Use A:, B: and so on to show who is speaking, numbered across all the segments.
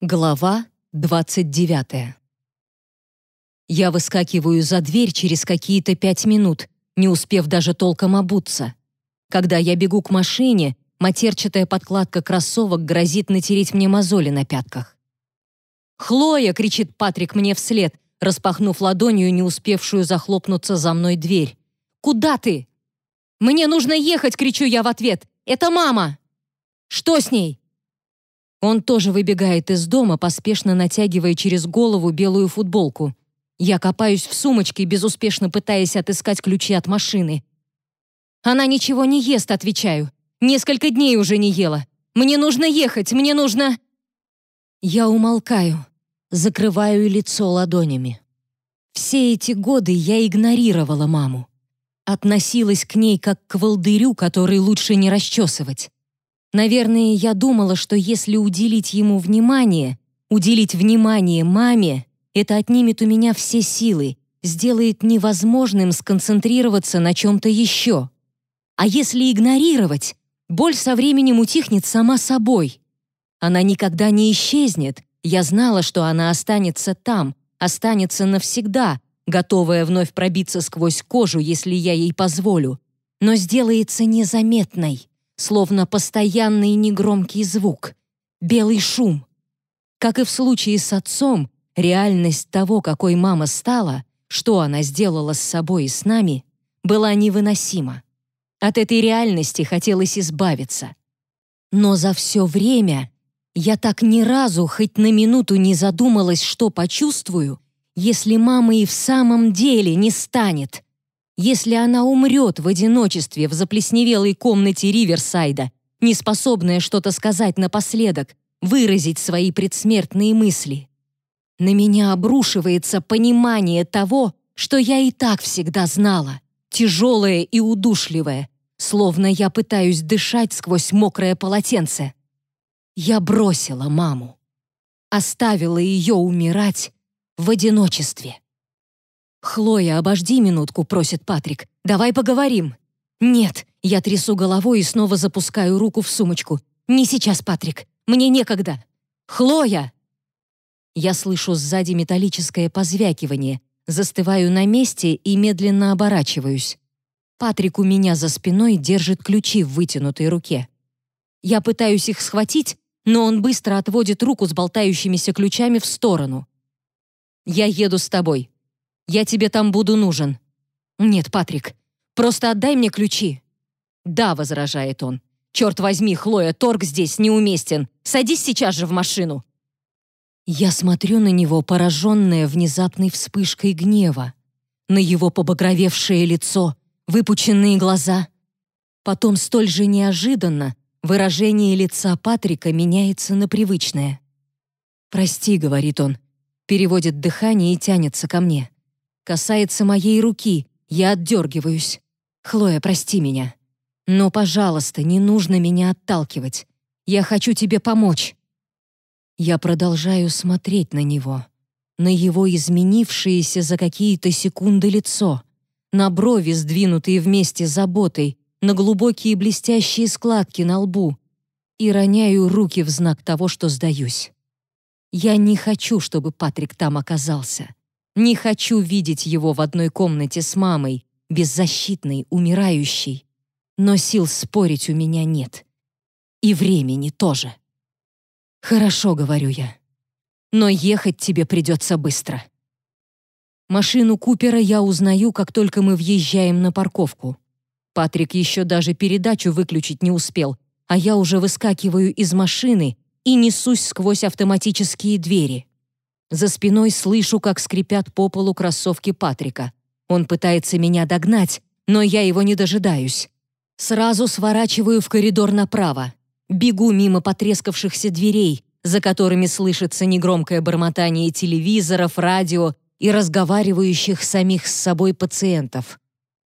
A: Глава 29. Я выскакиваю за дверь через какие-то пять минут, не успев даже толком обуться. Когда я бегу к машине, матерчатая подкладка кроссовок грозит натереть мне мозоли на пятках. «Хлоя!» — кричит Патрик мне вслед, распахнув ладонью не успевшую захлопнуться за мной дверь. «Куда ты?» «Мне нужно ехать!» — кричу я в ответ. «Это мама!» «Что с ней?» Он тоже выбегает из дома, поспешно натягивая через голову белую футболку. Я копаюсь в сумочке, безуспешно пытаясь отыскать ключи от машины. «Она ничего не ест», — отвечаю. «Несколько дней уже не ела. Мне нужно ехать, мне нужно...» Я умолкаю, закрываю лицо ладонями. Все эти годы я игнорировала маму. Относилась к ней как к волдырю, который лучше не расчесывать. Наверное, я думала, что если уделить ему внимание, уделить внимание маме, это отнимет у меня все силы, сделает невозможным сконцентрироваться на чем-то еще. А если игнорировать, боль со временем утихнет сама собой. Она никогда не исчезнет. Я знала, что она останется там, останется навсегда, готовая вновь пробиться сквозь кожу, если я ей позволю, но сделается незаметной словно постоянный негромкий звук, белый шум. Как и в случае с отцом, реальность того, какой мама стала, что она сделала с собой и с нами, была невыносима. От этой реальности хотелось избавиться. Но за все время я так ни разу хоть на минуту не задумалась, что почувствую, если мама и в самом деле не станет — если она умрет в одиночестве в заплесневелой комнате Риверсайда, не способная что-то сказать напоследок, выразить свои предсмертные мысли. На меня обрушивается понимание того, что я и так всегда знала, тяжелое и удушливое, словно я пытаюсь дышать сквозь мокрое полотенце. Я бросила маму, оставила ее умирать в одиночестве. «Хлоя, обожди минутку», — просит Патрик. «Давай поговорим». «Нет», — я трясу головой и снова запускаю руку в сумочку. «Не сейчас, Патрик. Мне некогда». «Хлоя!» Я слышу сзади металлическое позвякивание, застываю на месте и медленно оборачиваюсь. Патрик у меня за спиной держит ключи в вытянутой руке. Я пытаюсь их схватить, но он быстро отводит руку с болтающимися ключами в сторону. «Я еду с тобой», я тебе там буду нужен». «Нет, Патрик, просто отдай мне ключи». «Да», — возражает он. «Черт возьми, Хлоя, торг здесь неуместен. Садись сейчас же в машину». Я смотрю на него, пораженная внезапной вспышкой гнева, на его побагровевшее лицо, выпученные глаза. Потом столь же неожиданно выражение лица Патрика меняется на привычное. «Прости», — говорит он, переводит дыхание и тянется ко мне. Касается моей руки, я отдергиваюсь. «Хлоя, прости меня. Но, пожалуйста, не нужно меня отталкивать. Я хочу тебе помочь». Я продолжаю смотреть на него, на его изменившееся за какие-то секунды лицо, на брови, сдвинутые вместе заботой, на глубокие блестящие складки на лбу и роняю руки в знак того, что сдаюсь. Я не хочу, чтобы Патрик там оказался. Не хочу видеть его в одной комнате с мамой, беззащитной, умирающей. Но сил спорить у меня нет. И времени тоже. «Хорошо», — говорю я. «Но ехать тебе придется быстро». Машину Купера я узнаю, как только мы въезжаем на парковку. Патрик еще даже передачу выключить не успел, а я уже выскакиваю из машины и несусь сквозь автоматические двери. За спиной слышу, как скрипят по полу кроссовки Патрика. Он пытается меня догнать, но я его не дожидаюсь. Сразу сворачиваю в коридор направо. Бегу мимо потрескавшихся дверей, за которыми слышится негромкое бормотание телевизоров, радио и разговаривающих самих с собой пациентов.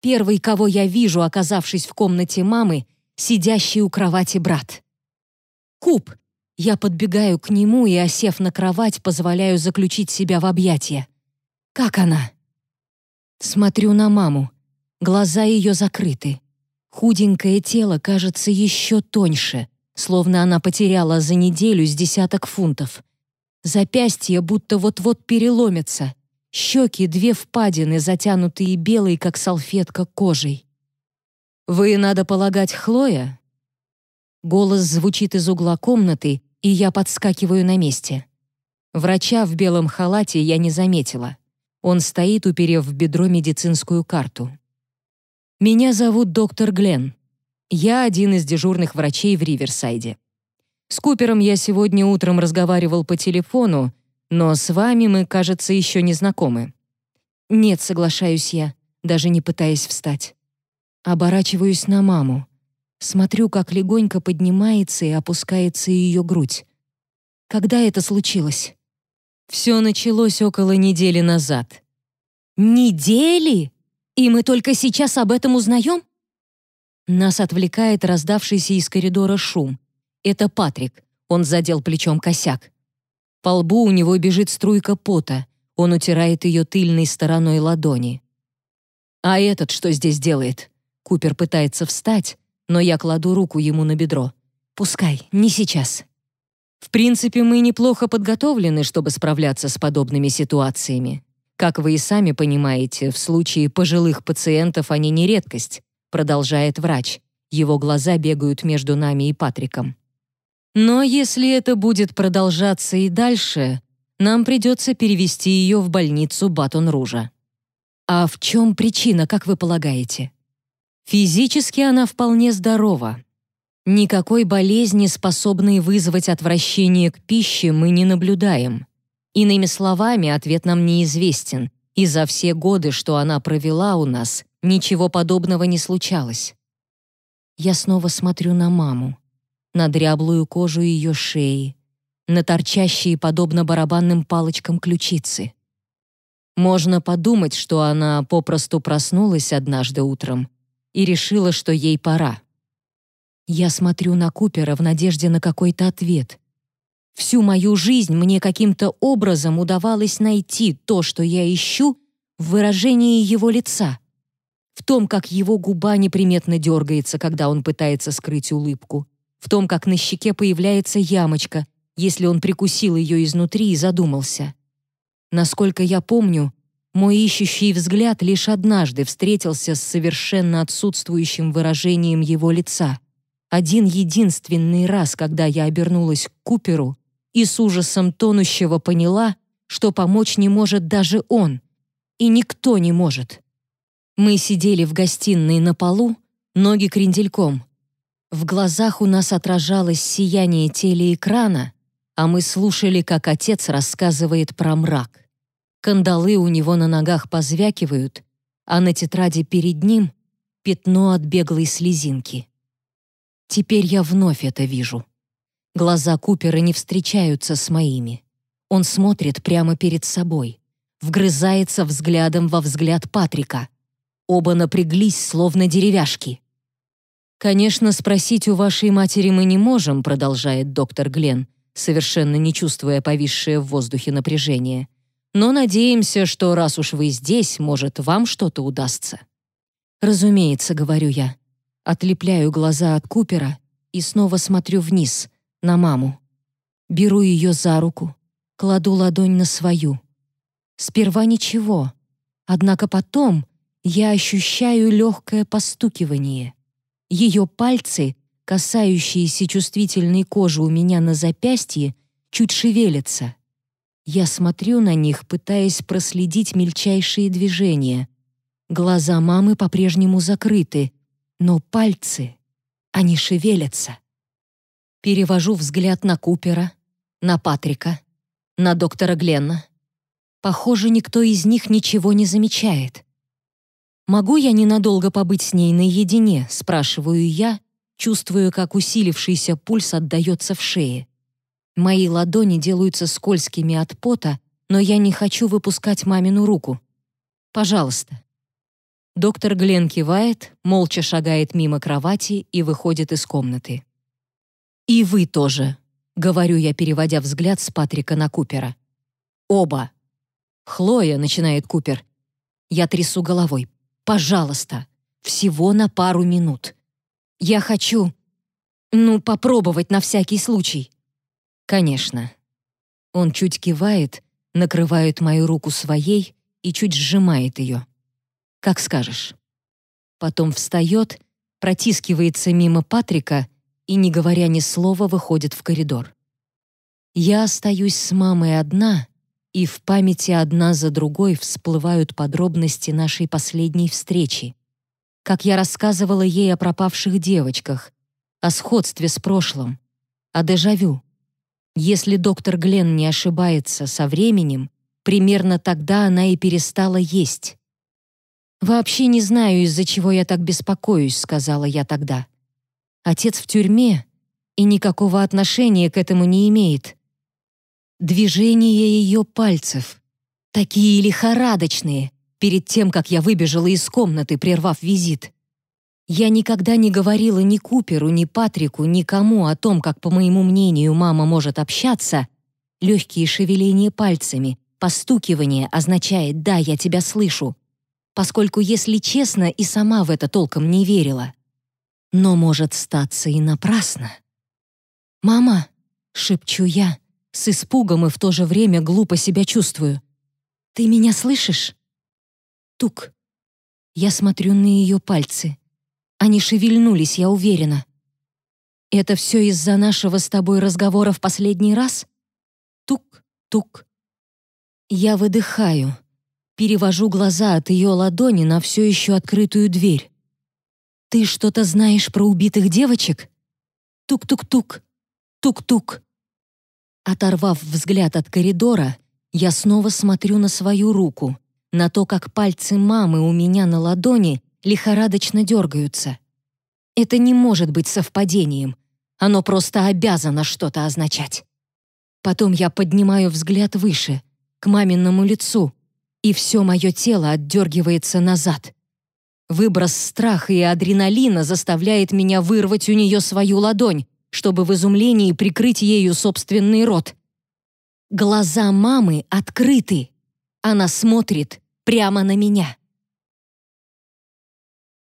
A: Первый, кого я вижу, оказавшись в комнате мамы, сидящий у кровати брат. Куб, я подбегаю к нему и, осев на кровать, позволяю заключить себя в объятия. «Как она?» Смотрю на маму. Глаза ее закрыты. Худенькое тело кажется еще тоньше, словно она потеряла за неделю с десяток фунтов. Запястье будто вот-вот переломится. Щеки — две впадины, затянутые белой, как салфетка, кожей. «Вы, надо полагать, Хлоя?» Голос звучит из угла комнаты, и я подскакиваю на месте. Врача в белом халате я не заметила. Он стоит, уперев в бедро медицинскую карту. «Меня зовут доктор Глен. Я один из дежурных врачей в Риверсайде. С Купером я сегодня утром разговаривал по телефону, но с вами мы, кажется, еще не знакомы». «Нет, соглашаюсь я, даже не пытаясь встать. Оборачиваюсь на маму. Смотрю, как легонько поднимается и опускается ее грудь. Когда это случилось? Все началось около недели назад. Недели? И мы только сейчас об этом узнаем? Нас отвлекает раздавшийся из коридора шум. Это Патрик. Он задел плечом косяк. По лбу у него бежит струйка пота. Он утирает ее тыльной стороной ладони. «А этот что здесь делает?» Купер пытается встать, но я кладу руку ему на бедро. «Пускай, не сейчас». В принципе, мы неплохо подготовлены, чтобы справляться с подобными ситуациями. Как вы и сами понимаете, в случае пожилых пациентов они не редкость, продолжает врач. Его глаза бегают между нами и Патриком. Но если это будет продолжаться и дальше, нам придется перевести ее в больницу Батон-Ружа. А в чем причина, как вы полагаете? Физически она вполне здорова. Никакой болезни, способной вызвать отвращение к пище, мы не наблюдаем. Иными словами, ответ нам неизвестен, и за все годы, что она провела у нас, ничего подобного не случалось. Я снова смотрю на маму, на дряблую кожу ее шеи, на торчащие, подобно барабанным палочкам, ключицы. Можно подумать, что она попросту проснулась однажды утром и решила, что ей пора. Я смотрю на Купера в надежде на какой-то ответ. Всю мою жизнь мне каким-то образом удавалось найти то, что я ищу, в выражении его лица. В том, как его губа неприметно дергается, когда он пытается скрыть улыбку. В том, как на щеке появляется ямочка, если он прикусил ее изнутри и задумался. Насколько я помню, мой ищущий взгляд лишь однажды встретился с совершенно отсутствующим выражением его лица. Один единственный раз, когда я обернулась к Куперу и с ужасом тонущего поняла, что помочь не может даже он, и никто не может. Мы сидели в гостиной на полу, ноги крендельком. В глазах у нас отражалось сияние телеэкрана, а мы слушали, как отец рассказывает про мрак. Кандалы у него на ногах позвякивают, а на тетради перед ним пятно от беглой слезинки. Теперь я вновь это вижу. Глаза Купера не встречаются с моими. Он смотрит прямо перед собой, вгрызается взглядом во взгляд Патрика. Оба напряглись, словно деревяшки. «Конечно, спросить у вашей матери мы не можем», продолжает доктор Глен, совершенно не чувствуя повисшее в воздухе напряжение. Но надеемся, что раз уж вы здесь, может, вам что-то удастся. Разумеется, говорю я. Отлепляю глаза от Купера и снова смотрю вниз, на маму. Беру ее за руку, кладу ладонь на свою. Сперва ничего, однако потом я ощущаю легкое постукивание. Ее пальцы, касающиеся чувствительной кожи у меня на запястье, чуть шевелятся — я смотрю на них, пытаясь проследить мельчайшие движения. Глаза мамы по-прежнему закрыты, но пальцы, они шевелятся. Перевожу взгляд на Купера, на Патрика, на доктора Гленна. Похоже, никто из них ничего не замечает. «Могу я ненадолго побыть с ней наедине?» — спрашиваю я, чувствую, как усилившийся пульс отдаётся в шее. Мои ладони делаются скользкими от пота, но я не хочу выпускать мамину руку. Пожалуйста. Доктор Глен кивает, молча шагает мимо кровати и выходит из комнаты. «И вы тоже», — говорю я, переводя взгляд с Патрика на Купера. «Оба». «Хлоя», — начинает Купер. Я трясу головой. «Пожалуйста, всего на пару минут. Я хочу, ну, попробовать на всякий случай». Конечно. Он чуть кивает, накрывает мою руку своей и чуть сжимает ее. Как скажешь. Потом встает, протискивается мимо Патрика и, не говоря ни слова, выходит в коридор. Я остаюсь с мамой одна, и в памяти одна за другой всплывают подробности нашей последней встречи. Как я рассказывала ей о пропавших девочках, о сходстве с прошлым, о дежавю. Если доктор Глен не ошибается со временем, примерно тогда она и перестала есть. «Вообще не знаю, из-за чего я так беспокоюсь», — сказала я тогда. «Отец в тюрьме и никакого отношения к этому не имеет». Движения ее пальцев, такие лихорадочные, перед тем, как я выбежала из комнаты, прервав визит. Я никогда не говорила ни Куперу, ни Патрику, никому о том, как, по моему мнению, мама может общаться. Легкие шевеления пальцами, постукивание означает «да, я тебя слышу», поскольку, если честно, и сама в это толком не верила. Но может статься и напрасно. «Мама», — шепчу я, с испугом и в то же время глупо себя чувствую. «Ты меня слышишь?» Тук. Я смотрю на ее пальцы. Они шевельнулись, я уверена. Это все из-за нашего с тобой разговора в последний раз? Тук-тук. Я выдыхаю, перевожу глаза от ее ладони на все еще открытую дверь. «Ты что-то знаешь про убитых девочек?» Тук-тук-тук, тук-тук. Оторвав взгляд от коридора, я снова смотрю на свою руку, на то, как пальцы мамы у меня на ладони лихорадочно дергаются. Это не может быть совпадением. Оно просто обязано что-то означать. Потом я поднимаю взгляд выше, к маминому лицу, и все мое тело отдергивается назад. Выброс страха и адреналина заставляет меня вырвать у нее свою ладонь, чтобы в изумлении прикрыть ею собственный рот. Глаза мамы открыты. Она смотрит прямо на меня.